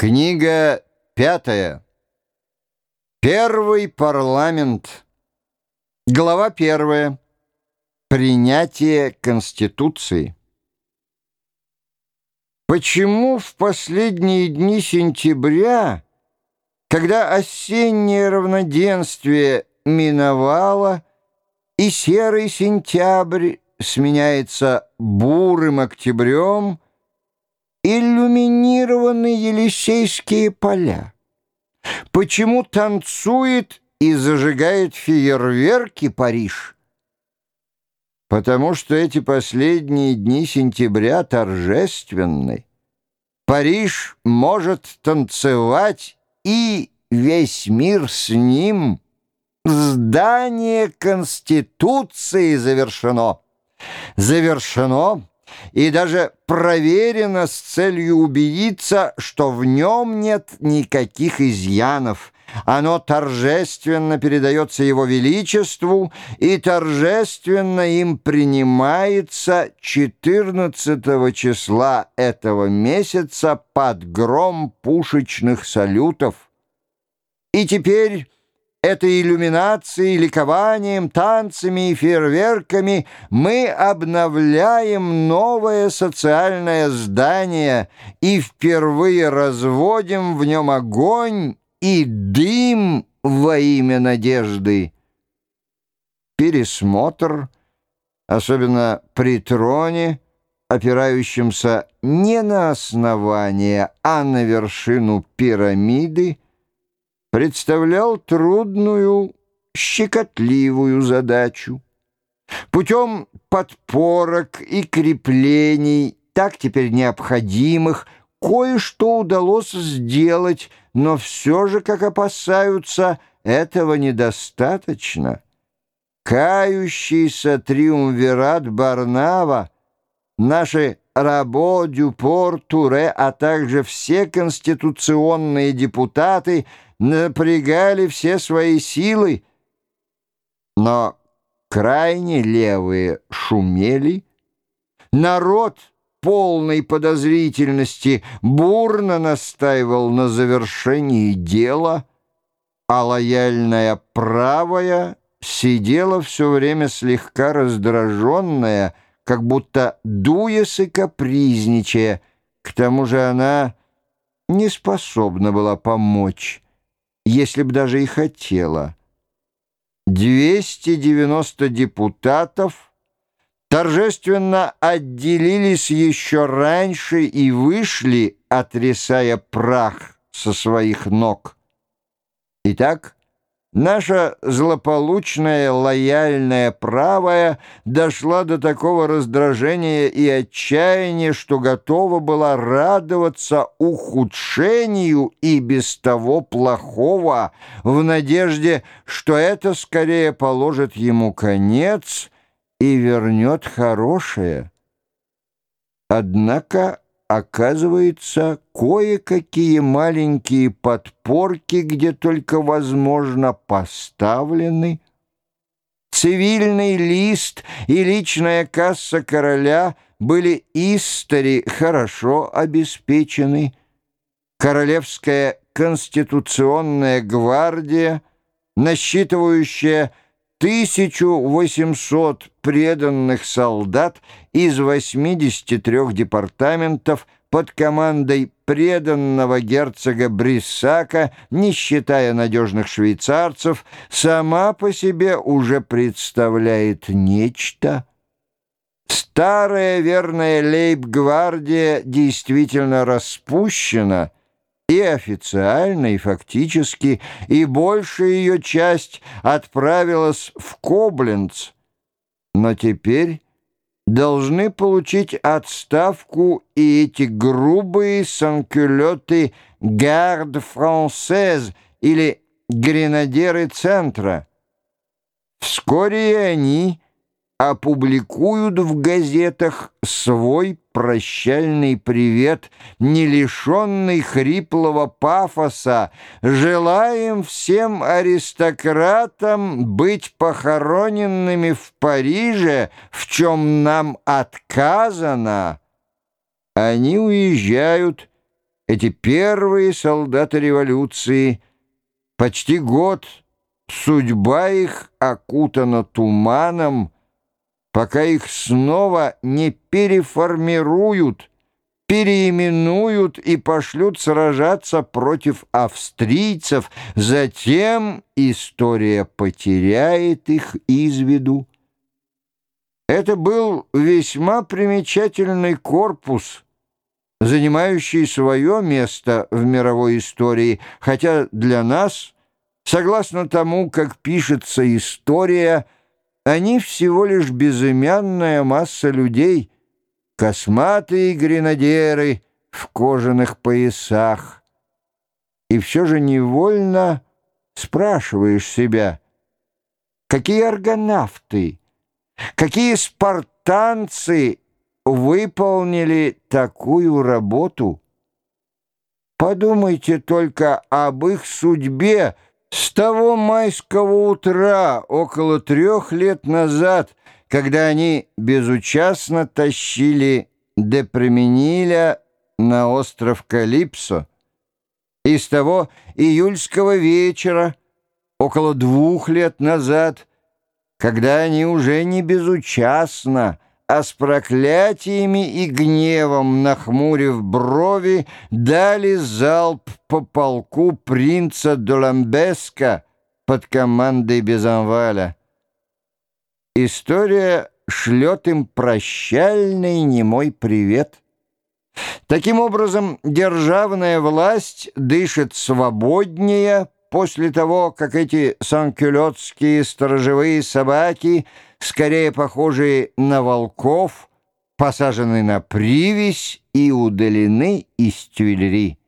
Книга пятая. Первый парламент. Глава первая. Принятие Конституции. Почему в последние дни сентября, когда осеннее равноденствие миновало и серый сентябрь сменяется бурым октябрем, иллюминированы Елисейские поля? Почему танцует и зажигает фейерверки Париж? Потому что эти последние дни сентября торжественны. Париж может танцевать, и весь мир с ним. Здание Конституции завершено. Завершено и даже проверено с целью убедиться, что в нем нет никаких изъянов. Оно торжественно передается Его Величеству и торжественно им принимается 14 числа этого месяца под гром пушечных салютов. И теперь этой иллюминацией, ликованием, танцами и фейерверками мы обновляем новое социальное здание и впервые разводим в нем огонь и дым во имя надежды. Пересмотр, особенно при троне, опирающемся не на основание, а на вершину пирамиды, представлял трудную, щекотливую задачу. Путем подпорок и креплений, так теперь необходимых, кое-что удалось сделать, но все же, как опасаются, этого недостаточно. Кающийся триумвират Барнава, наши Рабо, Дюпор, Туре, а также все конституционные депутаты — напрягали все свои силы, но крайне левые шумели. Народ полной подозрительности бурно настаивал на завершении дела, а лояльная правая сидела все время слегка раздраженная, как будто дуясь и капризничая. К тому же она не способна была помочь если б даже и хотела. 290 депутатов торжественно отделились еще раньше и вышли, отрисая прах со своих ног. Итак, Наша злополучная лояльная правая дошла до такого раздражения и отчаяния, что готова была радоваться ухудшению и без того плохого, в надежде, что это скорее положит ему конец и вернет хорошее. Однако оказывается, кое-какие маленькие подпорки, где только возможно, поставлены. Цивильный лист и личная касса короля были истори хорошо обеспечены. Королевская конституционная гвардия, насчитывающая 1800 преданных солдат из 83 департаментов под командой преданного герцога Бриссака, не считая надежных швейцарцев, сама по себе уже представляет нечто. Старая верная лейб-гвардия действительно распущена — и официально, и фактически, и большая ее часть отправилась в Кобленц. Но теперь должны получить отставку и эти грубые санкюлеты «гард францез» или «гренадеры центра». Вскоре и они опубликуют в газетах свой прощальный привет, не лишенный хриплого пафоса. Желаем всем аристократам быть похороненными в Париже, в чем нам отказано. Они уезжают, эти первые солдаты революции, почти год судьба их окутана туманом, пока их снова не переформируют, переименуют и пошлют сражаться против австрийцев, затем история потеряет их из виду. Это был весьма примечательный корпус, занимающий свое место в мировой истории, хотя для нас, согласно тому, как пишется история, они всего лишь безымянная масса людей, косматые гренадеры в кожаных поясах. И все же невольно спрашиваешь себя, какие аргонавты, Какие спартанцы выполнили такую работу? Подумайте только об их судьбе с того майского утра, около трех лет назад, когда они безучастно тащили Депремениля на остров Калипсо, и с того июльского вечера, около двух лет назад, когда они уже не безучастно, а с проклятиями и гневом, нахмурив брови, дали залп по полку принца Доламбеска под командой Безанваля. История шлет им прощальный немой привет. Таким образом, державная власть дышит свободнее, после того, как эти санкюлетские сторожевые собаки, скорее похожие на волков, посажены на привязь и удалены из тюильри.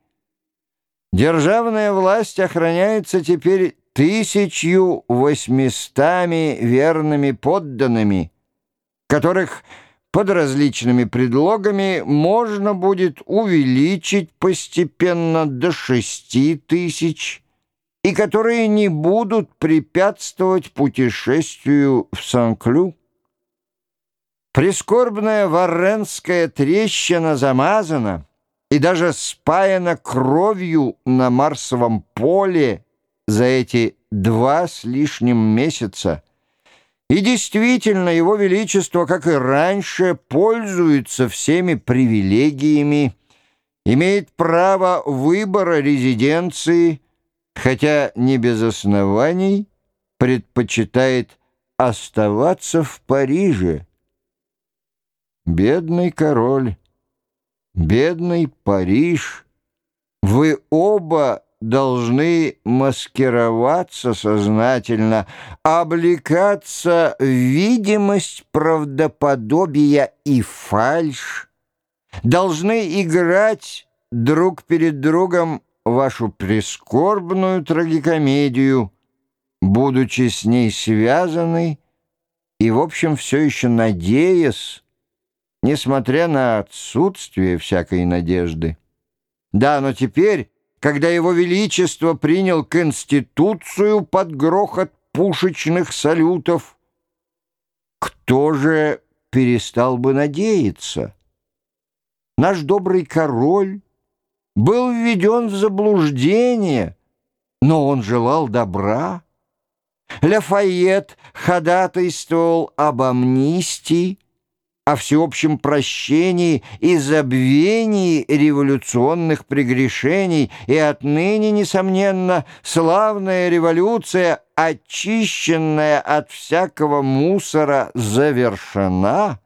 Державная власть охраняется теперь тысячью восьмистами верными подданными, которых под различными предлогами можно будет увеличить постепенно до шести тысяч и которые не будут препятствовать путешествию в Сан-Клю. Прискорбная варенская трещина замазана и даже спаяна кровью на Марсовом поле за эти два с лишним месяца. И действительно, Его Величество, как и раньше, пользуется всеми привилегиями, имеет право выбора резиденции – хотя не без оснований предпочитает оставаться в Париже. Бедный король, бедный Париж, вы оба должны маскироваться сознательно, облекаться в видимость правдоподобия и фальшь, должны играть друг перед другом вашу прискорбную трагикомедию, будучи с ней связаны и, в общем, все еще надеясь, несмотря на отсутствие всякой надежды. Да, но теперь, когда Его Величество принял Конституцию под грохот пушечных салютов, кто же перестал бы надеяться? Наш добрый король был введен в заблуждение, но он желал добра. Лафайет ходатайствовал об амнистии, о всеобщем прощении и забвении революционных прегрешений, и отныне, несомненно, славная революция, очищенная от всякого мусора, завершена.